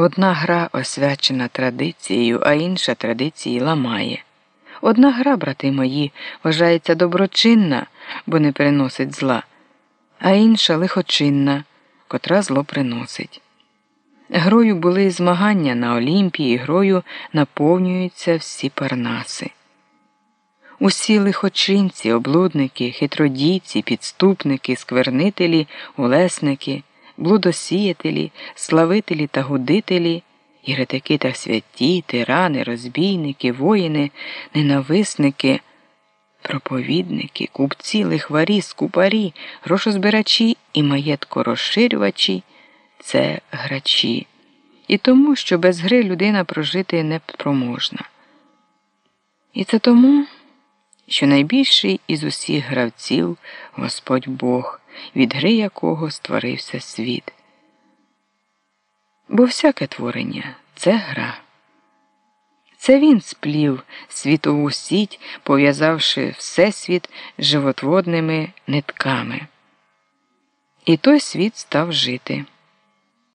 Одна гра освячена традицією, а інша традиції ламає. Одна гра, брати мої, вважається доброчинна, бо не приносить зла, а інша лихочинна, котра зло приносить. Грою були змагання на Олімпії, грою наповнюються всі парнаси. Усі лихочинці, облудники, хитродійці, підступники, сквернителі, улесники, блудосіятелі, славителі та гудителі, єретики та святі, тирани, розбійники, воїни, ненависники, проповідники, купці, лихварі, скупарі, грошозбирачі і маєткорозширювачі це грачі. І тому, що без гри людина прожити не проможна. І це тому що найбільший із усіх гравців Господь Бог, від гри якого створився світ. Бо всяке творення це гра. Це він сплів світову сіть, пов'язавши всесвіт животворними нитками. І той світ став жити.